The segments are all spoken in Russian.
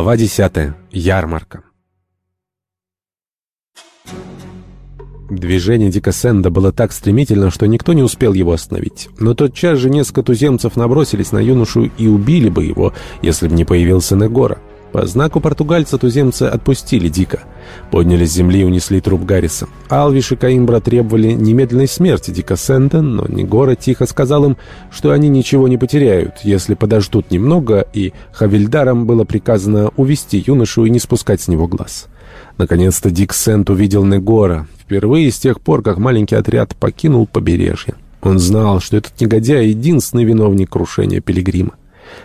Глава 10. Ярмарка. Движение Дика Сэнда было так стремительно, что никто не успел его остановить. Но тотчас же несколько туземцев набросились на юношу и убили бы его, если бы не появился Негора. По знаку португальца туземцы отпустили Дика. Подняли с земли и унесли труп Гарриса. Алвиш и Каимбра требовали немедленной смерти Дика Сэнда, но Негора тихо сказал им, что они ничего не потеряют, если подождут немного, и Хавильдарам было приказано увести юношу и не спускать с него глаз. Наконец-то Дик Сент увидел Негора, впервые с тех пор, как маленький отряд покинул побережье. Он знал, что этот негодяй — единственный виновник крушения Пилигрима.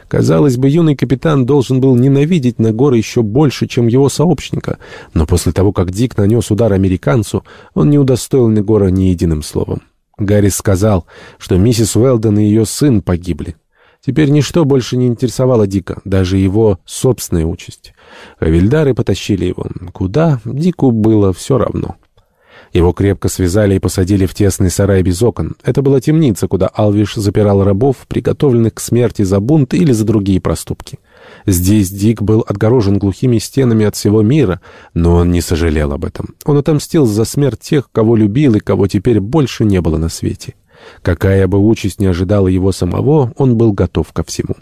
Казалось бы, юный капитан должен был ненавидеть Негора еще больше, чем его сообщника, но после того, как Дик нанес удар американцу, он не удостоил Негора ни единым словом. Гаррис сказал, что миссис Уэлден и ее сын погибли. Теперь ничто больше не интересовало Дика, даже его собственная участь. Хавильдары потащили его. Куда? Дику было все равно. Его крепко связали и посадили в тесный сарай без окон. Это была темница, куда Алвиш запирал рабов, приготовленных к смерти за бунт или за другие проступки. Здесь Дик был отгорожен глухими стенами от всего мира, но он не сожалел об этом. Он отомстил за смерть тех, кого любил и кого теперь больше не было на свете. Какая бы участь не ожидала его самого, он был готов ко всему.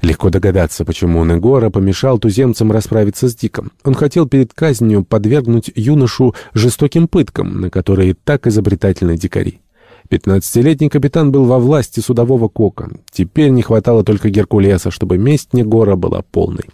Легко догадаться, почему Негора помешал туземцам расправиться с Диком. Он хотел перед казнью подвергнуть юношу жестоким пыткам, на которые так изобретательны дикари. Пятнадцатилетний капитан был во власти судового кока. Теперь не хватало только Геркулеса, чтобы месть Негора была полной.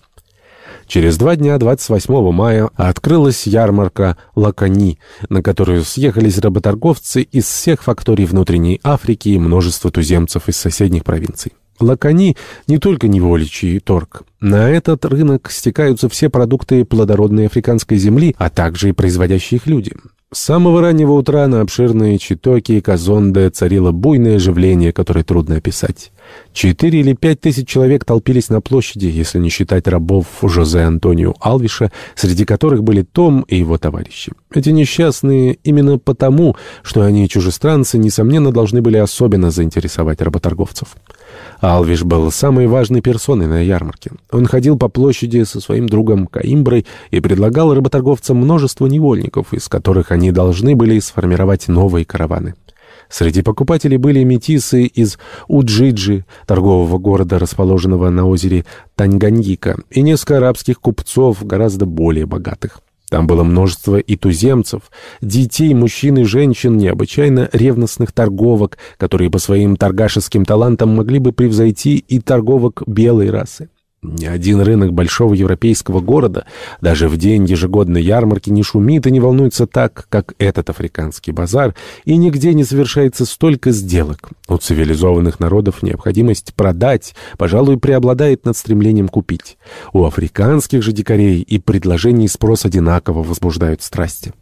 Через два дня, 28 мая, открылась ярмарка Лакани, на которую съехались работорговцы из всех факторий внутренней Африки и множество туземцев из соседних провинций. Лакани не только неволичий торг. На этот рынок стекаются все продукты плодородной африканской земли, а также и производящие их люди. С самого раннего утра на обширные Читоки и Казонде царило буйное оживление, которое трудно описать. Четыре или пять тысяч человек толпились на площади, если не считать рабов Жозе Антонио Алвиша, среди которых были Том и его товарищи. Эти несчастные именно потому, что они чужестранцы, несомненно, должны были особенно заинтересовать работорговцев. Алвиш был самой важной персоной на ярмарке. Он ходил по площади со своим другом Каимброй и предлагал работорговцам множество невольников, из которых они должны были сформировать новые караваны. Среди покупателей были метисы из Уджиджи, торгового города, расположенного на озере Танганьика, и несколько арабских купцов, гораздо более богатых. Там было множество и туземцев, детей, мужчин и женщин, необычайно ревностных торговок, которые по своим торгашеским талантам могли бы превзойти и торговок белой расы. Ни один рынок большого европейского города даже в день ежегодной ярмарки не шумит и не волнуется так, как этот африканский базар, и нигде не совершается столько сделок. У цивилизованных народов необходимость продать, пожалуй, преобладает над стремлением купить. У африканских же дикарей и предложений спрос одинаково возбуждают страсти.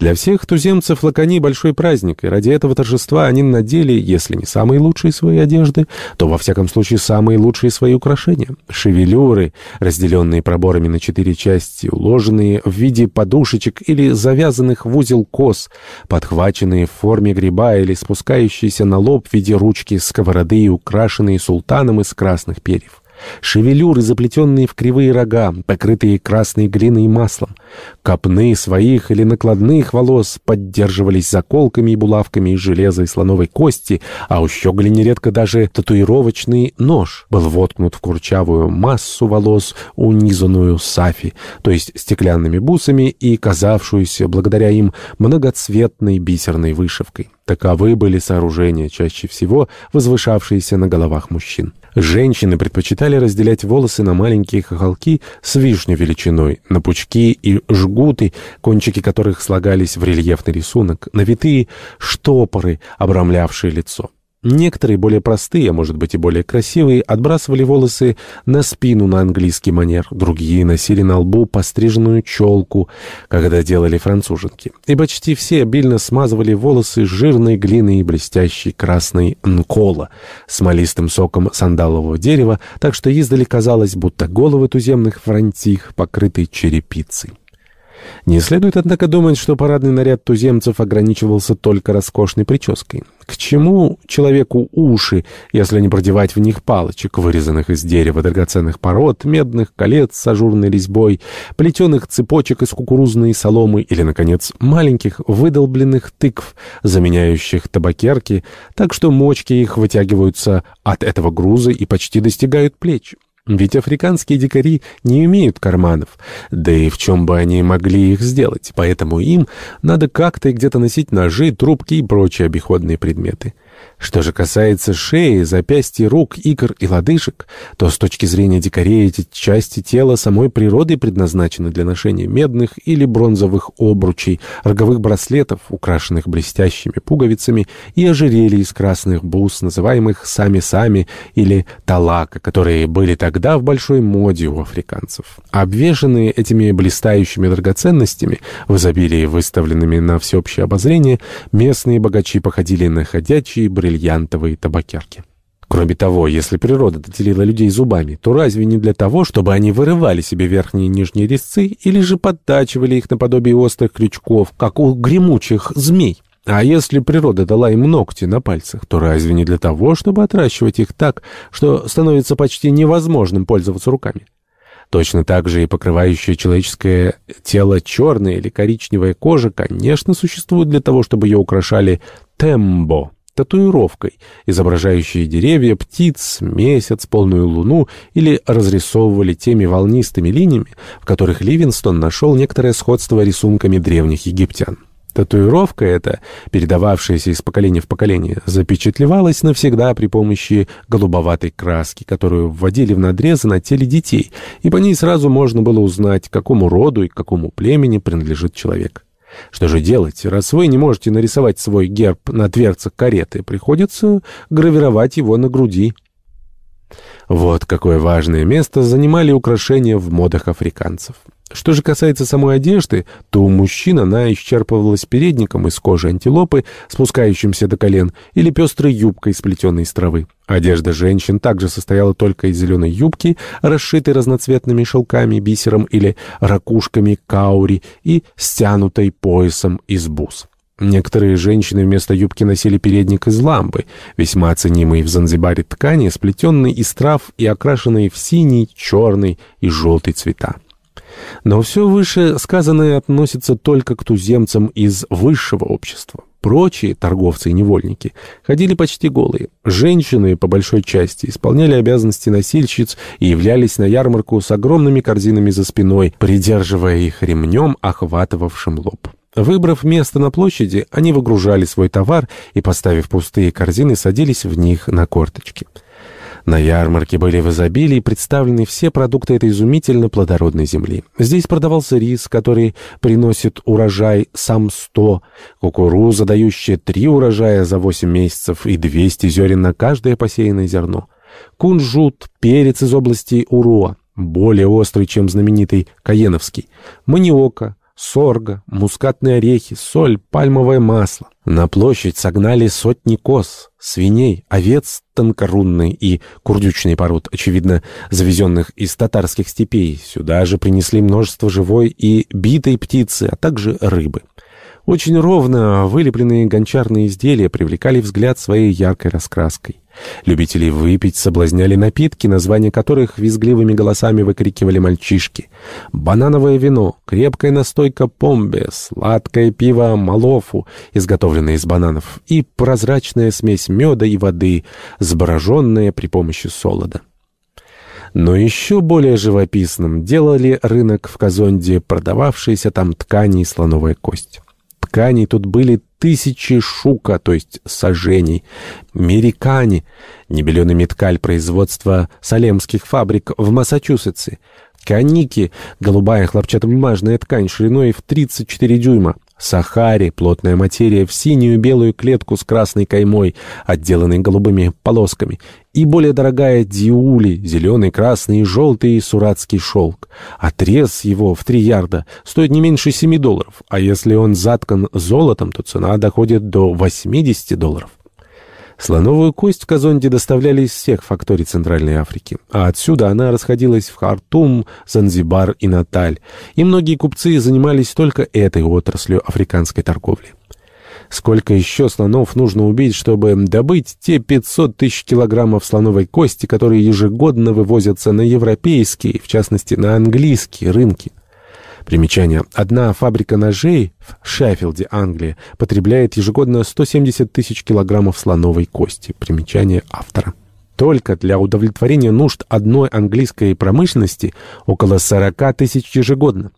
Для всех туземцев Лакани большой праздник, и ради этого торжества они надели, если не самые лучшие свои одежды, то во всяком случае самые лучшие свои украшения. Шевелюры, разделенные проборами на четыре части, уложенные в виде подушечек или завязанных в узел кос, подхваченные в форме гриба или спускающиеся на лоб в виде ручки сковороды и украшенные султаном из красных перьев. Шевелюры, заплетенные в кривые рога, покрытые красной глиной и маслом. Копны своих или накладных волос поддерживались заколками и булавками из железа и слоновой кости, а у щеголи нередко даже татуировочный нож был воткнут в курчавую массу волос, унизанную сафи, то есть стеклянными бусами и казавшуюся благодаря им многоцветной бисерной вышивкой. Таковы были сооружения, чаще всего возвышавшиеся на головах мужчин. Женщины предпочитали разделять волосы на маленькие хохолки с вишню величиной, на пучки и жгуты, кончики которых слагались в рельефный рисунок, на витые штопоры, обрамлявшие лицо. Некоторые, более простые, а может быть и более красивые, отбрасывали волосы на спину на английский манер, другие носили на лбу постриженную челку, когда делали француженки. И почти все обильно смазывали волосы жирной глиной и блестящей красной нкола, смолистым соком сандалового дерева, так что издали казалось, будто головы туземных франтих покрыты черепицей. Не следует, однако, думать, что парадный наряд туземцев ограничивался только роскошной прической. К чему человеку уши, если не продевать в них палочек, вырезанных из дерева драгоценных пород, медных колец с ажурной резьбой, плетеных цепочек из кукурузной соломы или, наконец, маленьких выдолбленных тыкв, заменяющих табакерки, так что мочки их вытягиваются от этого груза и почти достигают плеч. Ведь африканские дикари не имеют карманов, да и в чем бы они могли их сделать, поэтому им надо как-то и где-то носить ножи, трубки и прочие обиходные предметы. Что же касается шеи, запястья, рук, икр и лодыжек, то с точки зрения дикарей эти части тела самой природой предназначены для ношения медных или бронзовых обручей, роговых браслетов, украшенных блестящими пуговицами, и ожерелий из красных бус, называемых сами-сами или талака, которые были тогда в большой моде у африканцев. Обвешанные этими блистающими драгоценностями, в изобилии выставленными на всеобщее обозрение, местные богачи походили на ходячие бриллиантовые табакерки. Кроме того, если природа доделила людей зубами, то разве не для того, чтобы они вырывали себе верхние и нижние резцы или же подтачивали их наподобие острых крючков, как у гремучих змей? А если природа дала им ногти на пальцах, то разве не для того, чтобы отращивать их так, что становится почти невозможным пользоваться руками? Точно так же и покрывающая человеческое тело черная или коричневая кожа, конечно, существует для того, чтобы ее украшали тембо, татуировкой, изображающей деревья, птиц, месяц, полную луну, или разрисовывали теми волнистыми линиями, в которых Ливинстон нашел некоторое сходство рисунками древних египтян. Татуировка эта, передававшаяся из поколения в поколение, запечатлевалась навсегда при помощи голубоватой краски, которую вводили в надрезы на теле детей, и по ней сразу можно было узнать, к какому роду и к какому племени принадлежит человек. Что же делать, раз вы не можете нарисовать свой герб на дверцах кареты, приходится гравировать его на груди. Вот какое важное место занимали украшения в модах африканцев. Что же касается самой одежды, то у мужчин она исчерпывалась передником из кожи антилопы, спускающимся до колен, или пестрой юбкой, сплетенной из травы. Одежда женщин также состояла только из зеленой юбки, расшитой разноцветными шелками, бисером или ракушками каури и стянутой поясом из бус. Некоторые женщины вместо юбки носили передник из ламбы, весьма оценимый в Занзибаре ткани, сплетенный из трав и окрашенный в синий, черный и желтый цвета. Но все выше сказанное относится только к туземцам из высшего общества. Прочие торговцы и невольники ходили почти голые. Женщины, по большой части, исполняли обязанности носильщиц и являлись на ярмарку с огромными корзинами за спиной, придерживая их ремнем, охватывавшим лоб. Выбрав место на площади, они выгружали свой товар и, поставив пустые корзины, садились в них на корточки. На ярмарке были в изобилии представлены все продукты этой изумительно плодородной земли. Здесь продавался рис, который приносит урожай сам сто, кукуруза, дающая три урожая за восемь месяцев и двести зерен на каждое посеянное зерно, кунжут, перец из области Уруа, более острый, чем знаменитый Каеновский, маниока, сорга, мускатные орехи, соль, пальмовое масло. На площадь согнали сотни коз, свиней, овец тонкорунной и курдючной пород, очевидно, завезенных из татарских степей. Сюда же принесли множество живой и битой птицы, а также рыбы. Очень ровно вылепленные гончарные изделия привлекали взгляд своей яркой раскраской. Любителей выпить соблазняли напитки, названия которых визгливыми голосами выкрикивали мальчишки. Банановое вино, крепкая настойка помбе, сладкое пиво малофу, изготовленное из бананов, и прозрачная смесь меда и воды, сбороженная при помощи солода. Но еще более живописным делали рынок в Казонде, продававшиеся там ткани и слоновая кость. Тканей тут были тысячи шука, то есть сажений. Мерикани, небеленый меткаль производства салемских фабрик в Массачусетсе. Каники, голубая хлопчатобумажная ткань шириной в 34 дюйма. Сахари, плотная материя в синюю белую клетку с красной каймой, отделанной голубыми полосками, и более дорогая диули, зеленый, красный и желтый суратский шелк. Отрез его в три ярда стоит не меньше семи долларов, а если он заткан золотом, то цена доходит до 80 долларов. Слоновую кость в Казонде доставляли из всех факторий Центральной Африки, а отсюда она расходилась в Хартум, Занзибар и Наталь, и многие купцы занимались только этой отраслью африканской торговли. Сколько еще слонов нужно убить, чтобы добыть те 500 тысяч килограммов слоновой кости, которые ежегодно вывозятся на европейские, в частности на английские рынки? Примечание. Одна фабрика ножей в Шеффилде, Англия, потребляет ежегодно 170 тысяч килограммов слоновой кости. Примечание автора. Только для удовлетворения нужд одной английской промышленности около 40 тысяч ежегодно.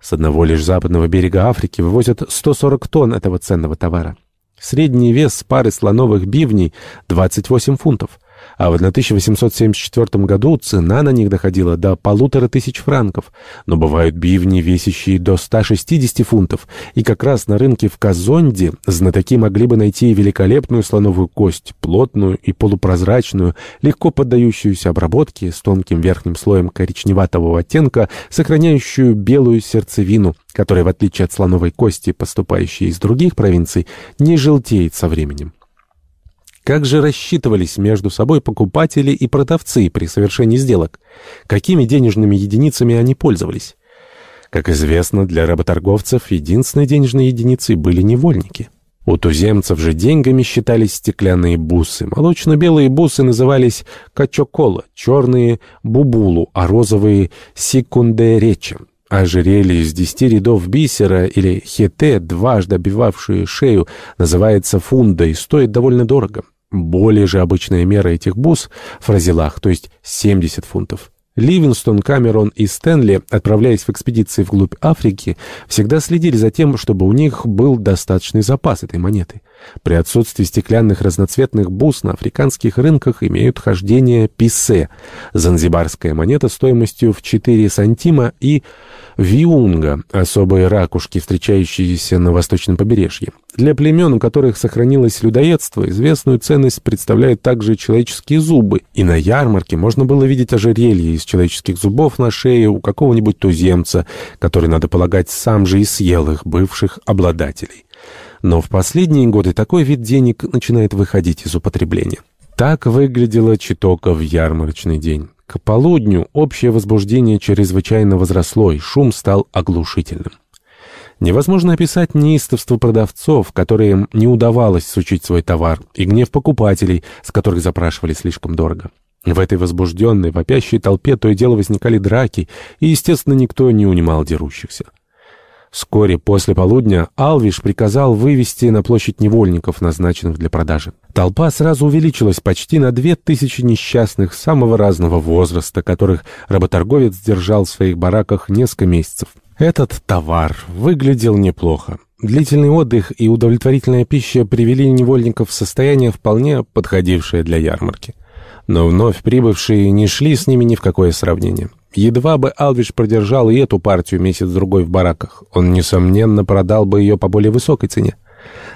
С одного лишь западного берега Африки вывозят 140 тонн этого ценного товара. Средний вес пары слоновых бивней — 28 фунтов а в 1874 году цена на них доходила до полутора тысяч франков, но бывают бивни, весящие до 160 фунтов, и как раз на рынке в Казонде знатоки могли бы найти великолепную слоновую кость, плотную и полупрозрачную, легко поддающуюся обработке, с тонким верхним слоем коричневатого оттенка, сохраняющую белую сердцевину, которая, в отличие от слоновой кости, поступающей из других провинций, не желтеет со временем. Как же рассчитывались между собой покупатели и продавцы при совершении сделок? Какими денежными единицами они пользовались? Как известно, для работорговцев единственной денежной единицей были невольники. У туземцев же деньгами считались стеклянные бусы. Молочно-белые бусы назывались качокола, черные — бубулу, а розовые — секундеречи. Ожерелье из десяти рядов бисера или хете, дважды обивавшие шею, называется фунда и стоит довольно дорого. Более же обычная мера этих бус — фразелах, то есть 70 фунтов. Ливингстон, Камерон и Стэнли, отправляясь в экспедиции вглубь Африки, всегда следили за тем, чтобы у них был достаточный запас этой монеты. При отсутствии стеклянных разноцветных бус на африканских рынках имеют хождение писе, занзибарская монета стоимостью в 4 сантима и виунга, особые ракушки, встречающиеся на восточном побережье. Для племен, у которых сохранилось людоедство, известную ценность представляют также человеческие зубы, и на ярмарке можно было видеть ожерелье из человеческих зубов на шее у какого-нибудь туземца, который, надо полагать, сам же и съел их бывших обладателей. Но в последние годы такой вид денег начинает выходить из употребления. Так выглядела Читока в ярмарочный день. К полудню общее возбуждение чрезвычайно возросло, и шум стал оглушительным. Невозможно описать неистовство продавцов, которым не удавалось сучить свой товар, и гнев покупателей, с которых запрашивали слишком дорого. В этой возбужденной, вопящей толпе то и дело возникали драки, и, естественно, никто не унимал дерущихся. Вскоре после полудня Алвиш приказал вывести на площадь невольников, назначенных для продажи. Толпа сразу увеличилась почти на две тысячи несчастных самого разного возраста, которых работорговец держал в своих бараках несколько месяцев. Этот товар выглядел неплохо. Длительный отдых и удовлетворительная пища привели невольников в состояние, вполне подходившее для ярмарки. Но вновь прибывшие не шли с ними ни в какое сравнение. Едва бы Алвиш продержал и эту партию месяц-другой в бараках, он, несомненно, продал бы ее по более высокой цене.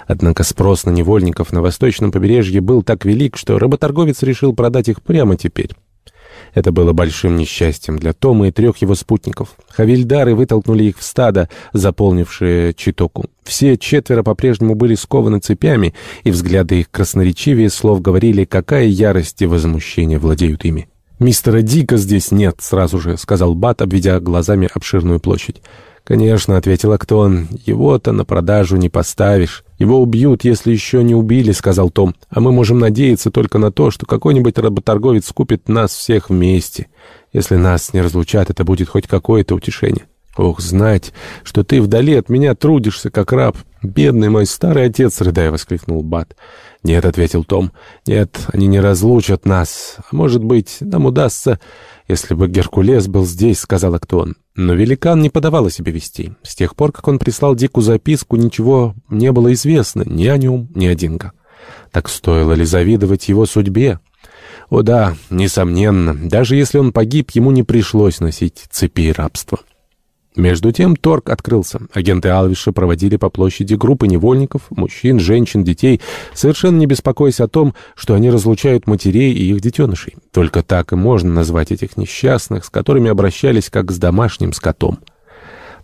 Однако спрос на невольников на восточном побережье был так велик, что работорговец решил продать их прямо теперь. Это было большим несчастьем для Тома и трех его спутников. Хавильдары вытолкнули их в стадо, заполнившее Читоку. Все четверо по-прежнему были скованы цепями, и взгляды их красноречивее слов говорили, какая ярость и возмущение владеют ими. «Мистера Дика здесь нет», — сразу же сказал Бат, обведя глазами обширную площадь. «Конечно», — ответил Актон, — «его-то на продажу не поставишь. Его убьют, если еще не убили», — сказал Том. «А мы можем надеяться только на то, что какой-нибудь работорговец купит нас всех вместе. Если нас не разлучат, это будет хоть какое-то утешение». «Ох, знать, что ты вдали от меня трудишься, как раб. Бедный мой старый отец», — рыдая воскликнул Бат. «Нет», — ответил Том, — «нет, они не разлучат нас. А может быть, нам удастся...» «Если бы Геркулес был здесь», — сказал Актон. Но великан не подавал о себе вести. С тех пор, как он прислал Дику записку, ничего не было известно ни о нем, ни о Динго. Так стоило ли завидовать его судьбе? О да, несомненно, даже если он погиб, ему не пришлось носить цепи рабства. Между тем торг открылся. Агенты Алвиша проводили по площади группы невольников, мужчин, женщин, детей, совершенно не беспокоясь о том, что они разлучают матерей и их детенышей. Только так и можно назвать этих несчастных, с которыми обращались как с домашним скотом.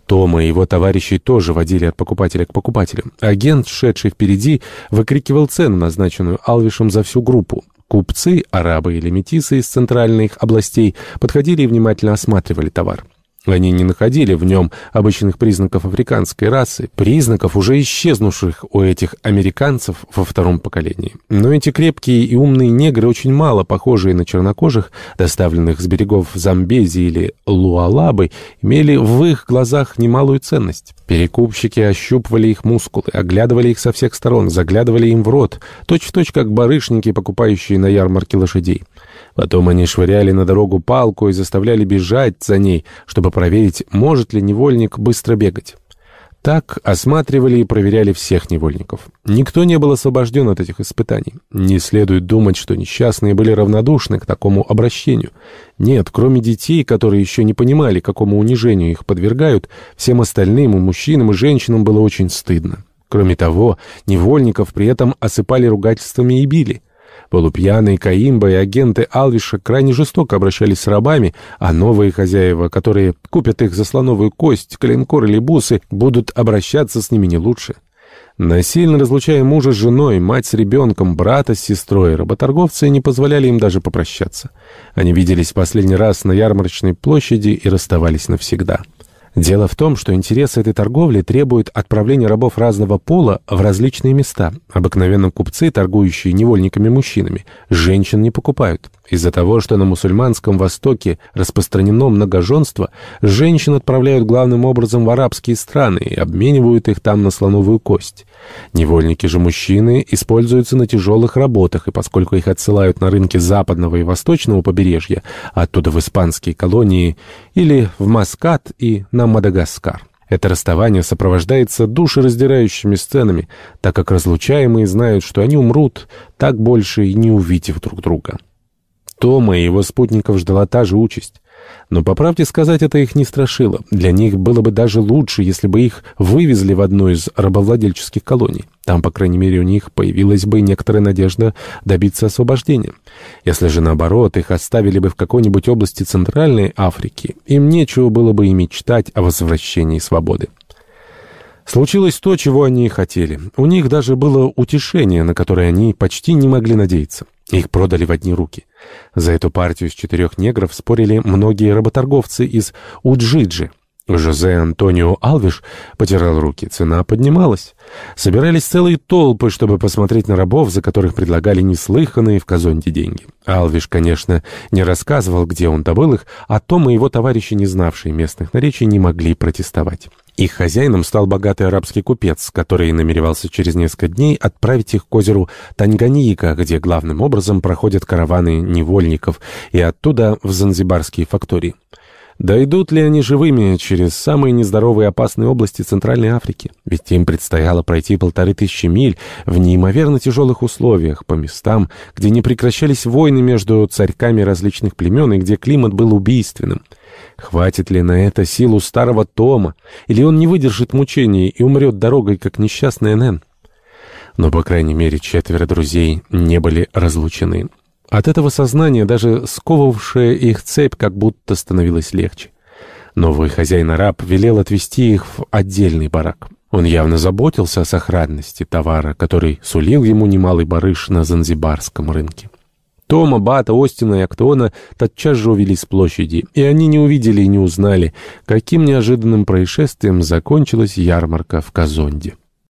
Тома и его товарищи тоже водили от покупателя к покупателю. Агент, шедший впереди, выкрикивал цену, назначенную Алвишем за всю группу. Купцы, арабы или метисы из центральных областей подходили и внимательно осматривали товар. Они не находили в нем обычных признаков африканской расы, признаков, уже исчезнувших у этих американцев во втором поколении. Но эти крепкие и умные негры, очень мало похожие на чернокожих, доставленных с берегов Замбези или Луалабы, имели в их глазах немалую ценность. Перекупщики ощупывали их мускулы, оглядывали их со всех сторон, заглядывали им в рот, точь-в-точь точь как барышники, покупающие на ярмарке лошадей. Потом они швыряли на дорогу палку и заставляли бежать за ней, чтобы проверить, может ли невольник быстро бегать. Так осматривали и проверяли всех невольников. Никто не был освобожден от этих испытаний. Не следует думать, что несчастные были равнодушны к такому обращению. Нет, кроме детей, которые еще не понимали, какому унижению их подвергают, всем остальным, и мужчинам, и женщинам было очень стыдно. Кроме того, невольников при этом осыпали ругательствами и били. Полупьяные Каимба и агенты Алвиша крайне жестоко обращались с рабами, а новые хозяева, которые купят их за слоновую кость, коленкор или бусы, будут обращаться с ними не лучше. Насильно разлучая мужа с женой, мать с ребенком, брата с сестрой, работорговцы не позволяли им даже попрощаться. Они виделись последний раз на ярмарочной площади и расставались навсегда. Дело в том, что интересы этой торговли требуют отправления рабов разного пола в различные места. Обыкновенно купцы, торгующие невольниками-мужчинами, женщин не покупают. Из-за того, что на мусульманском Востоке распространено многоженство, женщин отправляют главным образом в арабские страны и обменивают их там на слоновую кость. Невольники же мужчины используются на тяжелых работах, и поскольку их отсылают на рынки западного и восточного побережья, оттуда в испанские колонии или в Маскат и на Мадагаскар. Это расставание сопровождается душераздирающими сценами, так как разлучаемые знают, что они умрут, так больше и не увидев друг друга. Тома и его спутников ждала та же участь. Но, по правде сказать, это их не страшило. Для них было бы даже лучше, если бы их вывезли в одну из рабовладельческих колоний. Там, по крайней мере, у них появилась бы некоторая надежда добиться освобождения. Если же, наоборот, их оставили бы в какой-нибудь области Центральной Африки, им нечего было бы и мечтать о возвращении свободы. Случилось то, чего они и хотели. У них даже было утешение, на которое они почти не могли надеяться. Их продали в одни руки. За эту партию из четырех негров спорили многие работорговцы из Уджиджи. Жозе Антонио Алвиш потирал руки. Цена поднималась. Собирались целые толпы, чтобы посмотреть на рабов, за которых предлагали неслыханные в Казонде деньги. Алвиш, конечно, не рассказывал, где он добыл их, а Том и его товарищи, не знавшие местных наречий, не могли протестовать. Их хозяином стал богатый арабский купец, который намеревался через несколько дней отправить их к озеру Танганьика, где главным образом проходят караваны невольников, и оттуда в занзибарские фактории. Дойдут ли они живыми через самые нездоровые и опасные области Центральной Африки? Ведь им предстояло пройти полторы тысячи миль в неимоверно тяжелых условиях, по местам, где не прекращались войны между царьками различных племен и где климат был убийственным. Хватит ли на это силу старого Тома? Или он не выдержит мучений и умрет дорогой, как несчастный Нэн? Но, по крайней мере, четверо друзей не были разлучены. От этого сознания даже сковывавшая их цепь как будто становилась легче. Новый хозяин-араб велел отвезти их в отдельный барак. Он явно заботился о сохранности товара, который сулил ему немалый барыш на занзибарском рынке. Тома, Бата, Остина и Актона тотчас же увели с площади, и они не увидели и не узнали, каким неожиданным происшествием закончилась ярмарка в Казонде.